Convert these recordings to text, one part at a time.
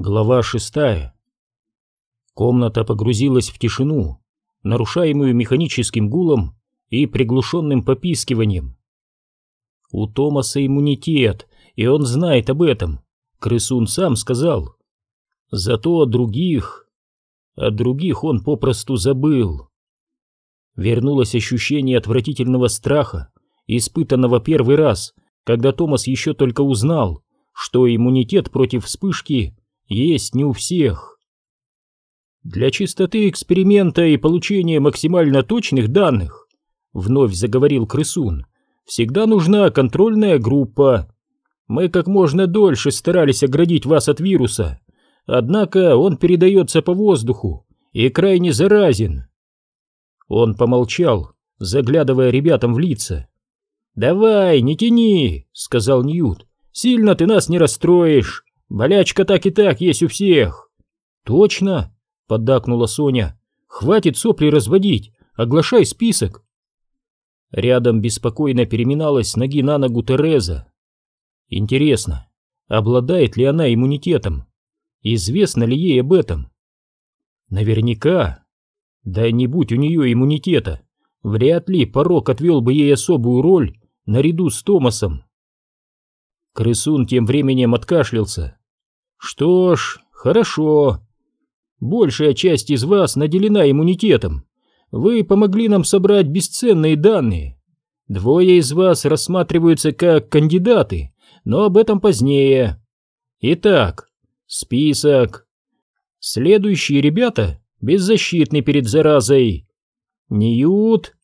Глава шестая. Комната погрузилась в тишину, нарушаемую механическим гулом и приглушенным попискиванием. У Томаса иммунитет, и он знает об этом. Крысун сам сказал. Зато о других... О других он попросту забыл. Вернулось ощущение отвратительного страха, испытанного первый раз, когда Томас еще только узнал, что иммунитет против вспышки есть не у всех. Для чистоты эксперимента и получения максимально точных данных, вновь заговорил крысун, всегда нужна контрольная группа. Мы как можно дольше старались оградить вас от вируса, однако он передается по воздуху и крайне заразен. Он помолчал, заглядывая ребятам в лица. «Давай, не тяни», — сказал Ньют. «Сильно ты нас не расстроишь. Болячка так и так есть у всех. Точно, поддакнула Соня. Хватит сопли разводить, оглашай список. Рядом беспокойно переминалась с ноги на ногу Тереза. Интересно, обладает ли она иммунитетом? Известно ли ей об этом? Наверняка. Да не будь у нее иммунитета, вряд ли порог отвел бы ей особую роль наряду с Томасом. Крысун тем временем откашлялся. Что ж, хорошо. Большая часть из вас наделена иммунитетом. Вы помогли нам собрать бесценные данные. Двое из вас рассматриваются как кандидаты, но об этом позднее. Итак, список. Следующие ребята беззащитны перед заразой. Ньют.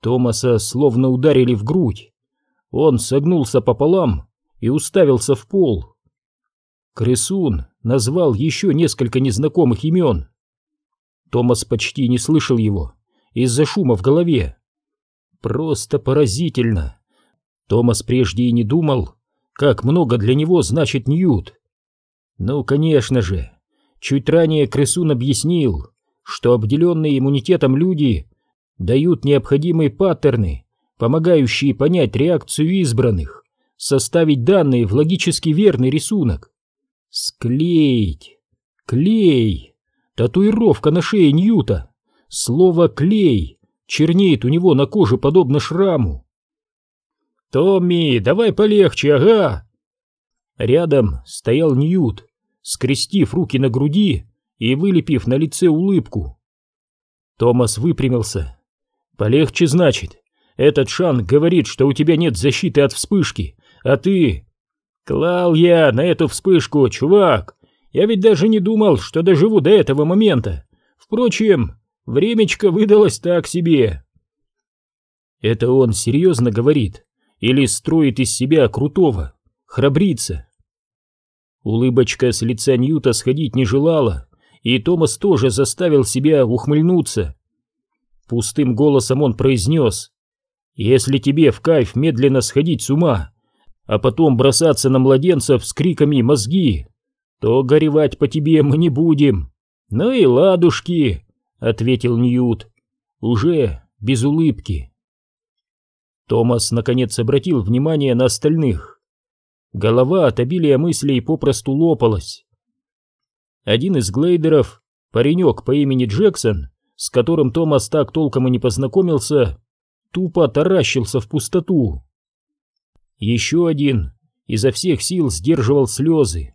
Томаса словно ударили в грудь. Он согнулся пополам и уставился в пол. Крысун назвал еще несколько незнакомых имен. Томас почти не слышал его из-за шума в голове. Просто поразительно. Томас прежде и не думал, как много для него значит Ньют. Ну, конечно же, чуть ранее Крысун объяснил, что обделенные иммунитетом люди дают необходимые паттерны, помогающие понять реакцию избранных, составить данные в логически верный рисунок. Склеить. Клей. Татуировка на шее Ньюта. Слово «клей» чернеет у него на коже подобно шраму. «Томми, давай полегче, ага!» Рядом стоял Ньют, скрестив руки на груди и вылепив на лице улыбку. Томас выпрямился. «Полегче, значит. Этот Шан говорит, что у тебя нет защиты от вспышки, а ты Клал я на эту вспышку, чувак. Я ведь даже не думал, что доживу до этого момента. Впрочем, времечко выдалось так себе. Это он серьезно говорит или строит из себя крутого, храбрится? Улыбочка с лица Ньюта сходить не желала, и Томас тоже заставил себя ухмыльнуться. Пустым голосом он произнес, «Если тебе в кайф медленно сходить с ума, а потом бросаться на младенцев с криками «мозги», то горевать по тебе мы не будем. Ну и ладушки, — ответил Ньют, уже без улыбки. Томас наконец обратил внимание на остальных. Голова от обилия мыслей попросту лопалась. Один из глейдеров, паренек по имени Джексон, с которым Томас так толком и не познакомился, тупо таращился в пустоту. Еще один изо всех сил сдерживал слезы.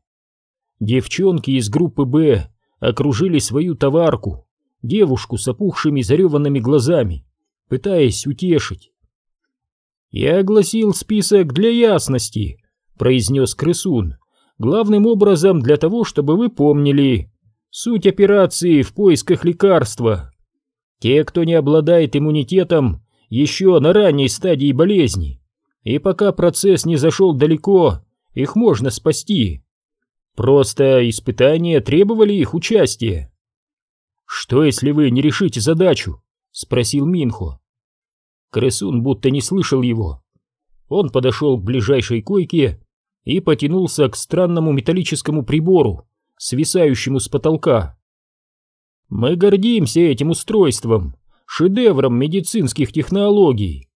Девчонки из группы «Б» окружили свою товарку, девушку с опухшими зареванными глазами, пытаясь утешить. «Я огласил список для ясности», — произнес крысун, «главным образом для того, чтобы вы помнили суть операции в поисках лекарства. Те, кто не обладает иммунитетом еще на ранней стадии болезни, и пока процесс не зашел далеко, их можно спасти. Просто испытания требовали их участия. «Что, если вы не решите задачу?» — спросил Минхо. Крысун будто не слышал его. Он подошел к ближайшей койке и потянулся к странному металлическому прибору, свисающему с потолка. «Мы гордимся этим устройством, шедевром медицинских технологий.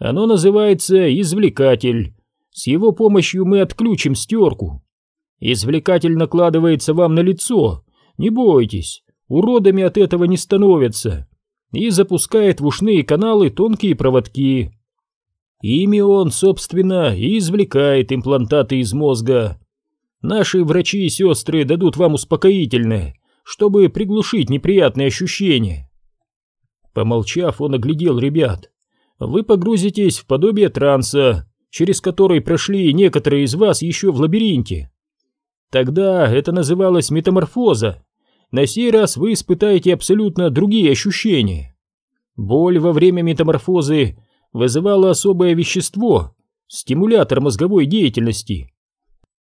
Оно называется «Извлекатель». С его помощью мы отключим стерку. Извлекатель накладывается вам на лицо. Не бойтесь, уродами от этого не становятся. И запускает в ушные каналы тонкие проводки. Ими он, собственно, и извлекает имплантаты из мозга. Наши врачи и сестры дадут вам успокоительное, чтобы приглушить неприятные ощущения. Помолчав, он оглядел ребят. Вы погрузитесь в подобие транса, через который прошли некоторые из вас еще в лабиринте. Тогда это называлось метаморфоза. На сей раз вы испытаете абсолютно другие ощущения. Боль во время метаморфозы вызывала особое вещество, стимулятор мозговой деятельности.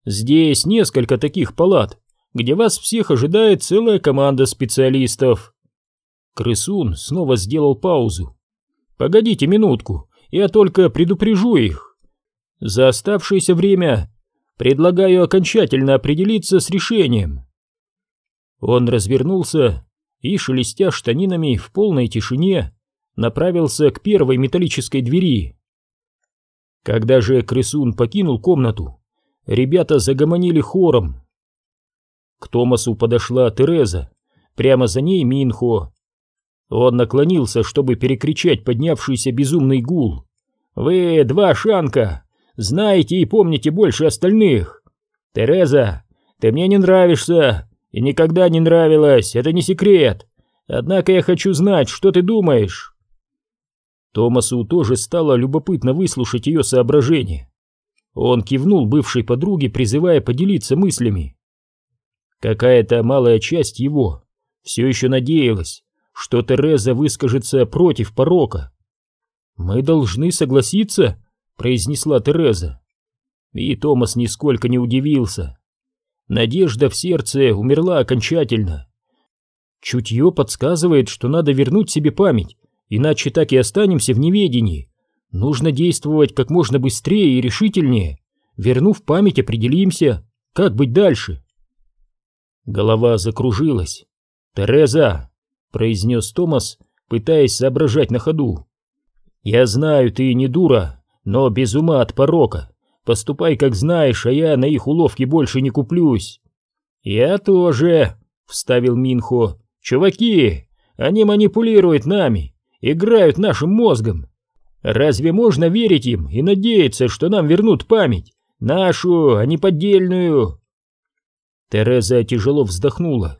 Здесь несколько таких палат, где вас всех ожидает целая команда специалистов. Крысун снова сделал паузу. Погодите минутку, я только предупрежу их. За оставшееся время предлагаю окончательно определиться с решением. Он развернулся и, шелестя штанинами в полной тишине, направился к первой металлической двери. Когда же крысун покинул комнату, ребята загомонили хором. К Томасу подошла Тереза, прямо за ней Минхо. Он наклонился, чтобы перекричать поднявшийся безумный гул. «Вы, два шанка, знаете и помните больше остальных. Тереза, ты мне не нравишься и никогда не нравилась, это не секрет. Однако я хочу знать, что ты думаешь». Томасу тоже стало любопытно выслушать ее соображения. Он кивнул бывшей подруге, призывая поделиться мыслями. Какая-то малая часть его все еще надеялась, что Тереза выскажется против порока. «Мы должны согласиться», — произнесла Тереза. И Томас нисколько не удивился. Надежда в сердце умерла окончательно. Чутье подсказывает, что надо вернуть себе память иначе так и останемся в неведении. Нужно действовать как можно быстрее и решительнее. Вернув память, определимся, как быть дальше. Голова закружилась. «Тереза!» — произнес Томас, пытаясь соображать на ходу. «Я знаю, ты не дура, но без ума от порока. Поступай, как знаешь, а я на их уловки больше не куплюсь». «Я тоже», — вставил Минхо. «Чуваки, они манипулируют нами, играют нашим мозгом. Разве можно верить им и надеяться, что нам вернут память? Нашу, а не поддельную?» Тереза тяжело вздохнула.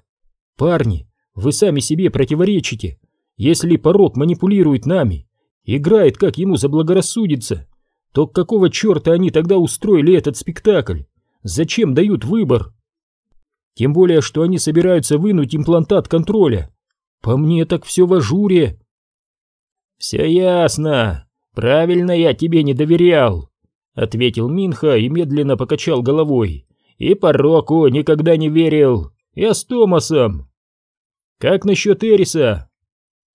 «Парни, вы сами себе противоречите. Если порок манипулирует нами, играет, как ему заблагорассудится, то какого черта они тогда устроили этот спектакль? Зачем дают выбор? Тем более, что они собираются вынуть имплантат контроля. По мне так все в ажуре. «Все ясно. Правильно я тебе не доверял», — ответил Минха и медленно покачал головой. «И пороку никогда не верил. Я с Томасом». «Как насчет Эриса?»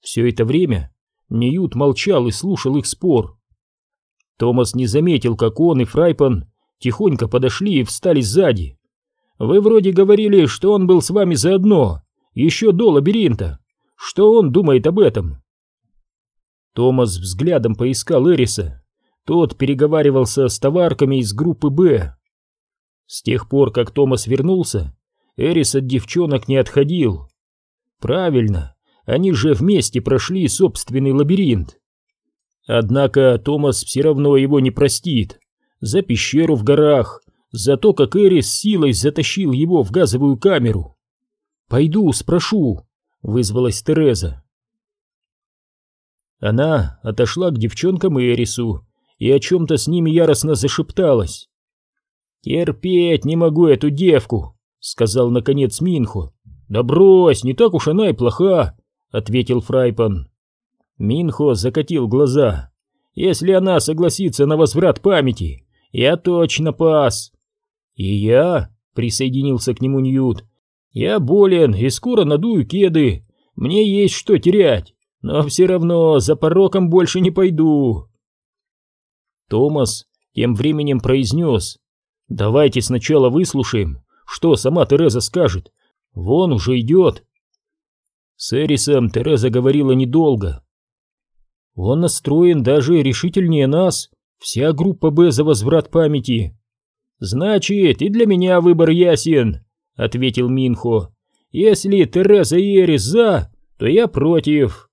Все это время Ньют молчал и слушал их спор. Томас не заметил, как он и Фрайпан тихонько подошли и встали сзади. «Вы вроде говорили, что он был с вами заодно, еще до лабиринта. Что он думает об этом?» Томас взглядом поискал Эриса. Тот переговаривался с товарками из группы «Б». С тех пор, как Томас вернулся, Эрис от девчонок не отходил. Правильно, они же вместе прошли собственный лабиринт. Однако Томас все равно его не простит. За пещеру в горах, за то, как Эрис силой затащил его в газовую камеру. «Пойду, спрошу», — вызвалась Тереза. Она отошла к девчонкам и Эрису и о чем-то с ними яростно зашепталась. «Терпеть не могу эту девку», — сказал наконец Минхо. «Да брось, не так уж она и плоха», — ответил Фрайпан. Минхо закатил глаза. «Если она согласится на возврат памяти, я точно пас». «И я», — присоединился к нему Ньют, — «я болен и скоро надую кеды. Мне есть что терять но все равно за пороком больше не пойду. Томас тем временем произнес, давайте сначала выслушаем, что сама Тереза скажет, вон уже идет. С Эрисом Тереза говорила недолго. Он настроен даже решительнее нас, вся группа «Б» за возврат памяти. «Значит, и для меня выбор ясен», — ответил Минхо. «Если Тереза и Эрис за, то я против».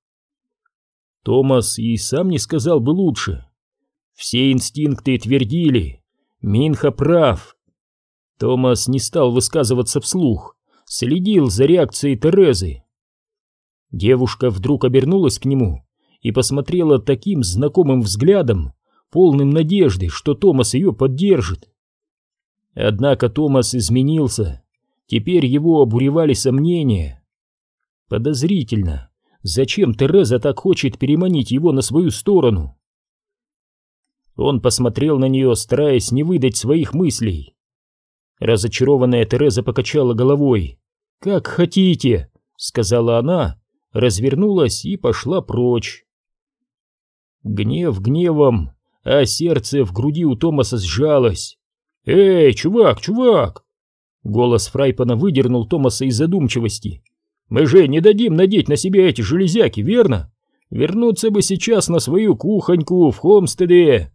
Томас и сам не сказал бы лучше. Все инстинкты твердили. Минха прав. Томас не стал высказываться вслух, следил за реакцией Терезы. Девушка вдруг обернулась к нему и посмотрела таким знакомым взглядом, полным надежды, что Томас ее поддержит. Однако Томас изменился, теперь его обуревали сомнения. Подозрительно, зачем Тереза так хочет переманить его на свою сторону? Он посмотрел на нее, стараясь не выдать своих мыслей. Разочарованная Тереза покачала головой. «Как хотите», — сказала она, развернулась и пошла прочь. Гнев гневом, а сердце в груди у Томаса сжалось. «Эй, чувак, чувак!» Голос Фрайпана выдернул Томаса из задумчивости. «Мы же не дадим надеть на себя эти железяки, верно? Вернуться бы сейчас на свою кухоньку в Хомстеде!»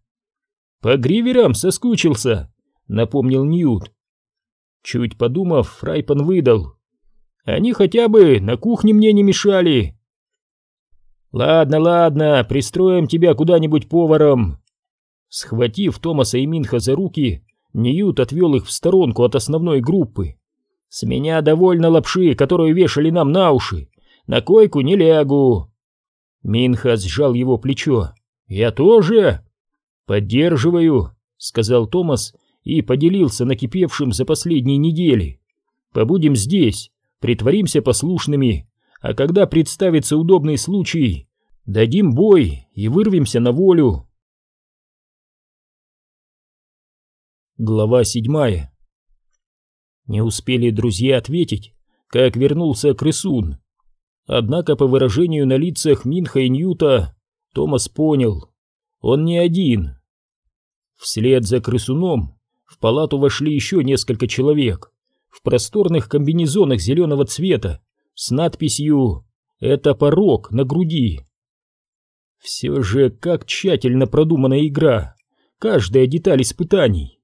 «По гриверам соскучился», — напомнил Ньют. Чуть подумав, Фрайпан выдал. «Они хотя бы на кухне мне не мешали». «Ладно, ладно, пристроим тебя куда-нибудь поваром». Схватив Томаса и Минха за руки, Ньют отвел их в сторонку от основной группы. «С меня довольно лапши, которую вешали нам на уши. На койку не лягу». Минха сжал его плечо. «Я тоже?» «Поддерживаю», — сказал Томас и поделился накипевшим за последние недели. «Побудем здесь, притворимся послушными, а когда представится удобный случай, дадим бой и вырвемся на волю». Глава седьмая. Не успели друзья ответить, как вернулся крысун. Однако по выражению на лицах Минха и Ньюта Томас понял, он не один. Вслед за крысуном в палату вошли еще несколько человек в просторных комбинезонах зеленого цвета с надписью «Это порог» на груди. Все же как тщательно продумана игра, каждая деталь испытаний.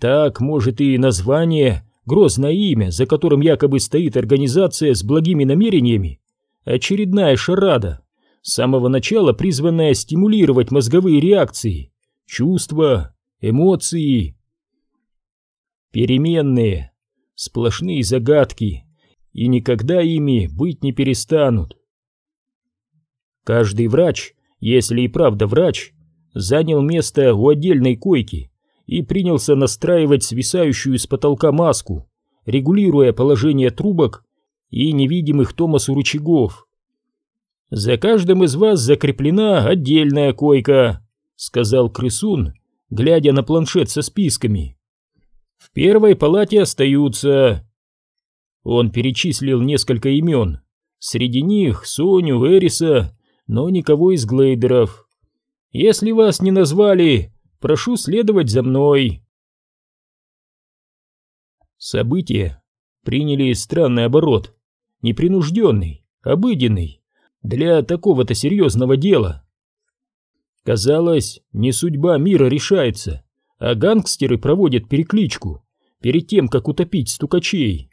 Так, может, и название, грозное имя, за которым якобы стоит организация с благими намерениями, очередная шарада, с самого начала призванная стимулировать мозговые реакции, чувства, эмоции. Переменные, сплошные загадки, и никогда ими быть не перестанут. Каждый врач, если и правда врач, занял место у отдельной койки, и принялся настраивать свисающую с потолка маску, регулируя положение трубок и невидимых Томасу рычагов. «За каждым из вас закреплена отдельная койка», — сказал крысун, глядя на планшет со списками. «В первой палате остаются...» Он перечислил несколько имен. Среди них Соню, Эриса, но никого из глейдеров. «Если вас не назвали, Прошу следовать за мной. События приняли странный оборот, непринужденный, обыденный, для такого-то серьезного дела. Казалось, не судьба мира решается, а гангстеры проводят перекличку перед тем, как утопить стукачей.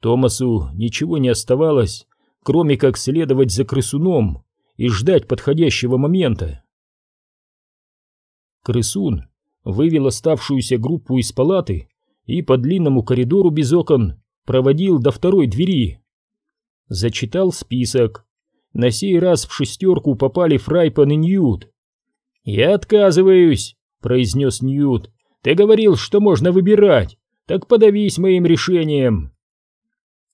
Томасу ничего не оставалось, кроме как следовать за крысуном и ждать подходящего момента. Крысун вывел оставшуюся группу из палаты и по длинному коридору без окон проводил до второй двери. Зачитал список. На сей раз в шестерку попали Фрайпан и Ньют. «Я отказываюсь», — произнес Ньют. «Ты говорил, что можно выбирать, так подавись моим решением».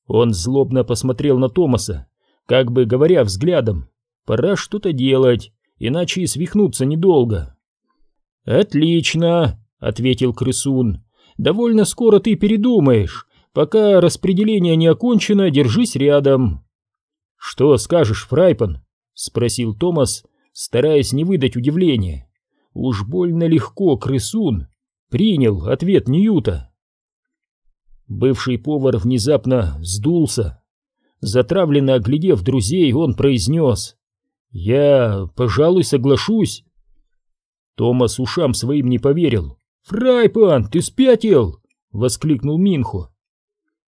Он злобно посмотрел на Томаса, как бы говоря взглядом, «Пора что-то делать, иначе и свихнуться недолго». «Отлично», — ответил крысун. «Довольно скоро ты передумаешь. Пока распределение не окончено, держись рядом». «Что скажешь, Фрайпан?» — спросил Томас, стараясь не выдать удивления. Уж больно легко крысун принял ответ Ньюта. Бывший повар внезапно сдулся. Затравленно оглядев друзей, он произнес. «Я, пожалуй, соглашусь». Томас ушам своим не поверил. «Фрайпан, ты спятил!» — воскликнул Минхо.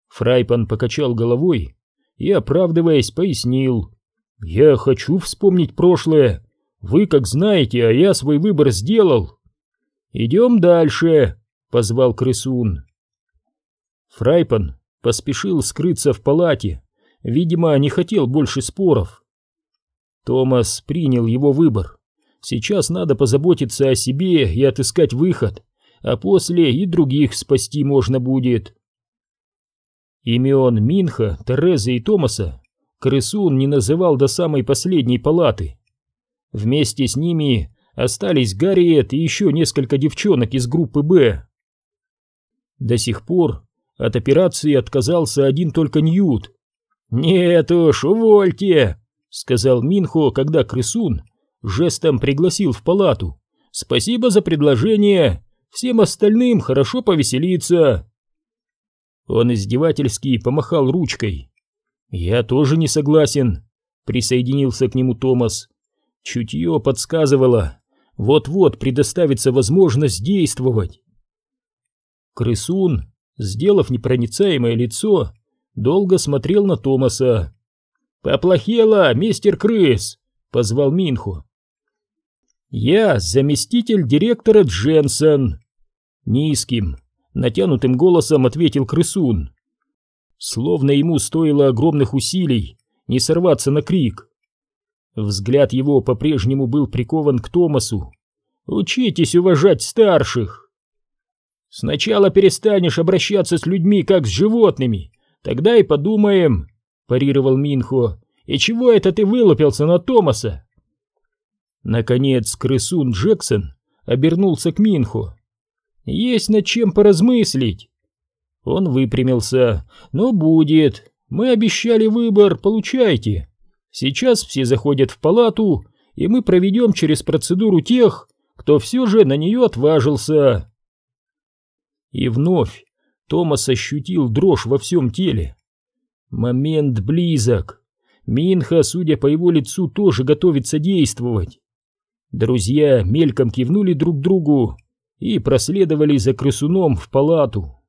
Фрайпан покачал головой и, оправдываясь, пояснил. «Я хочу вспомнить прошлое. Вы как знаете, а я свой выбор сделал». «Идем дальше», — позвал крысун. Фрайпан поспешил скрыться в палате, видимо, не хотел больше споров. Томас принял его выбор. Сейчас надо позаботиться о себе и отыскать выход, а после и других спасти можно будет. Имен Минха, Терезы и Томаса крысун не называл до самой последней палаты. Вместе с ними остались Гарриет и еще несколько девчонок из группы «Б». До сих пор от операции отказался один только Ньют. «Нет уж, увольте!» — сказал Минхо, когда крысун жестом пригласил в палату. «Спасибо за предложение, всем остальным хорошо повеселиться!» Он издевательски помахал ручкой. «Я тоже не согласен», — присоединился к нему Томас. Чутье подсказывало, вот-вот предоставится возможность действовать. Крысун сделав непроницаемое лицо, долго смотрел на Томаса. «Поплохело, мистер Крыс!» — позвал Минху. «Я заместитель директора Дженсен!» Низким, натянутым голосом ответил крысун. Словно ему стоило огромных усилий не сорваться на крик. Взгляд его по-прежнему был прикован к Томасу. «Учитесь уважать старших!» Сначала перестанешь обращаться с людьми, как с животными, тогда и подумаем, парировал Минхо. И чего это ты вылупился на Томаса? Наконец крысун Джексон обернулся к Минху. Есть над чем поразмыслить. Он выпрямился. Но будет. Мы обещали выбор, получайте. Сейчас все заходят в палату, и мы проведем через процедуру тех, кто все же на нее отважился. И вновь Томас ощутил дрожь во всем теле. Момент близок. Минха, судя по его лицу, тоже готовится действовать. Друзья мельком кивнули друг другу и проследовали за крысуном в палату.